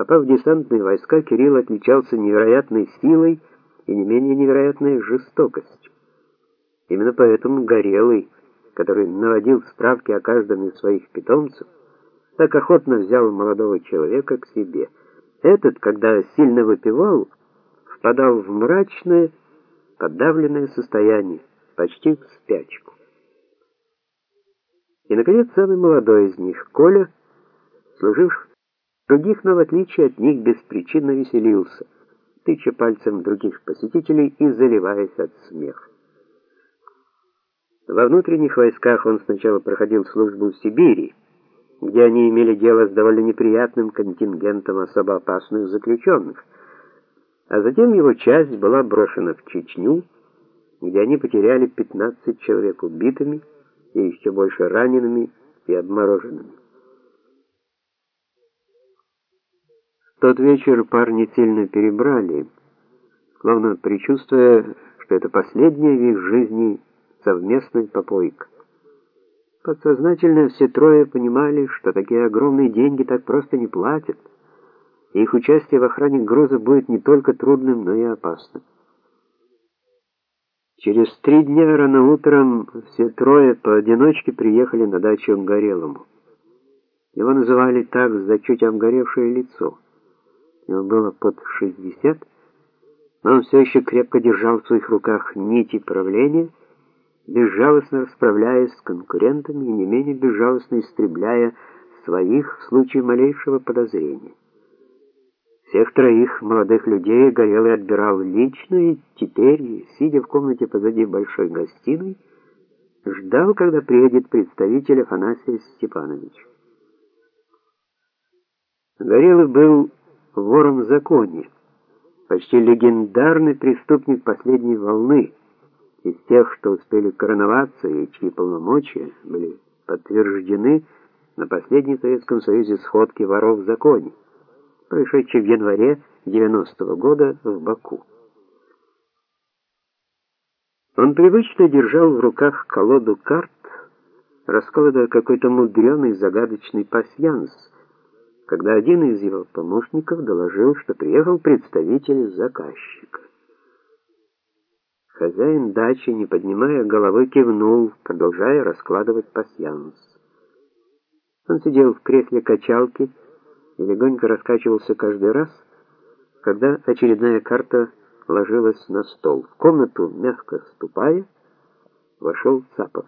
Попав в десантные войска, Кирилл отличался невероятной силой и не менее невероятной жестокостью. Именно поэтому Горелый, который наводил справки о каждом из своих питомцев, так охотно взял молодого человека к себе. Этот, когда сильно выпивал, впадал в мрачное, подавленное состояние, почти в спячку. И, наконец, самый молодой из них, Коля, служивший других, но в отличие от них беспричинно веселился, тыча пальцем других посетителей и заливаясь от смеха. Во внутренних войсках он сначала проходил службу в Сибири, где они имели дело с довольно неприятным контингентом особо опасных заключенных, а затем его часть была брошена в Чечню, где они потеряли 15 человек убитыми и еще больше ранеными и обмороженными. В тот вечер парни сильно перебрали, словно предчувствуя, что это последняя в их жизни совместная попойка. Подсознательно все трое понимали, что такие огромные деньги так просто не платят, и их участие в охране груза будет не только трудным, но и опасным. Через три дня рано утром все трое поодиночке приехали на дачу к Горелому. Его называли так за чуть обгоревшее лицо. Ему было под 60, но он все еще крепко держал в своих руках нити правления, безжалостно расправляясь с конкурентами и не менее безжалостно истребляя своих в случае малейшего подозрения. Всех троих молодых людей Горелый отбирал лично и теперь, сидя в комнате позади большой гостиной, ждал, когда приедет представитель Афанасия Степанович. Горелый был вором в законе, почти легендарный преступник последней волны, из тех, что успели короноваться и чьи полномочия были подтверждены на последней Советском Союзе сходке воров в законе происшедшей в январе 90 -го года в Баку. Он привычно держал в руках колоду карт, раскладывая какой-то мудреный загадочный пасьянс, когда один из его помощников доложил, что приехал представитель заказчика. Хозяин дачи, не поднимая головы, кивнул, продолжая раскладывать пасьянс. Он сидел в кресле качалки, и легонько раскачивался каждый раз, когда очередная карта ложилась на стол. В комнату, мягко ступая, вошел Цапов.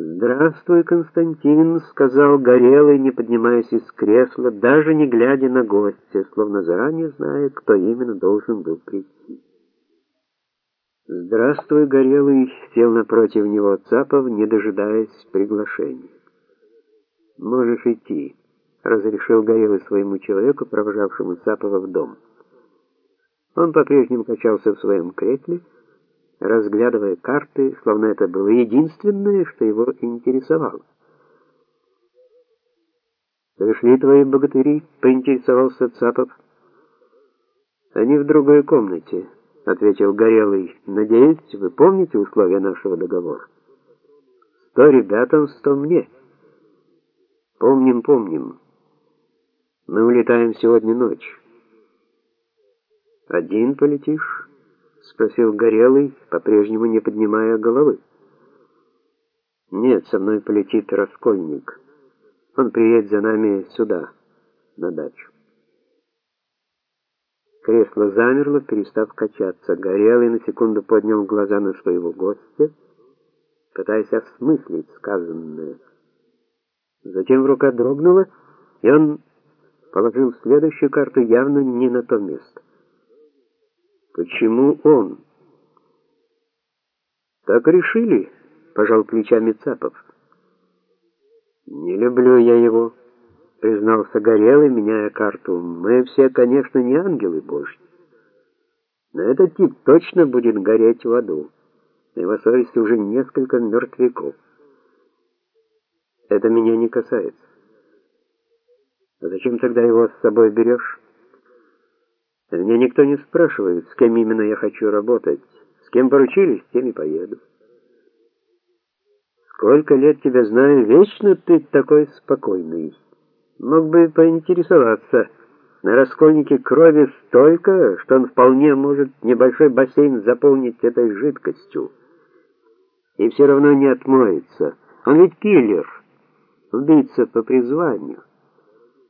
«Здравствуй, Константин», — сказал Горелый, не поднимаясь из кресла, даже не глядя на гостя, словно заранее зная, кто именно должен был прийти. «Здравствуй, Горелый», — сел напротив него Цапов, не дожидаясь приглашения. «Можешь идти», — разрешил Горелый своему человеку, провожавшему Цапова в дом. Он по-прежнему качался в своем кресле, разглядывая карты, словно это было единственное, что его интересовало. «Пришли твои богатыри?» — поинтересовался Цапов. «Они в другой комнате», — ответил Горелый. «Надеюсь, вы помните условия нашего договора?» «Сто ребятам, сто мне». Помним, помним. Мы улетаем сегодня ночью. Один полетишь? Спросил Горелый, по-прежнему не поднимая головы. Нет, со мной полетит Раскольник. Он приедет за нами сюда, на дачу. Кресло замерло, перестав качаться. Горелый на секунду поднял глаза на своего гостя, пытаясь осмыслить сказанное. Затем рука дрогнула, и он положил следующую карту явно не на то место. Почему он? Так решили, пожал плечами Цапов. Не люблю я его, признался Горелый, меняя карту. Мы все, конечно, не ангелы божьи. Но этот тип точно будет гореть в аду. На его совести уже несколько мертвяков. Это меня не касается. А зачем тогда его с собой берешь? Меня никто не спрашивает, с кем именно я хочу работать. С кем поручили, с тем и поеду. Сколько лет тебя знаю, вечно ты такой спокойный. Мог бы поинтересоваться. На раскольнике крови столько, что он вполне может небольшой бассейн заполнить этой жидкостью. И все равно не отмоется. Он ведь киллер, убийца по призванию.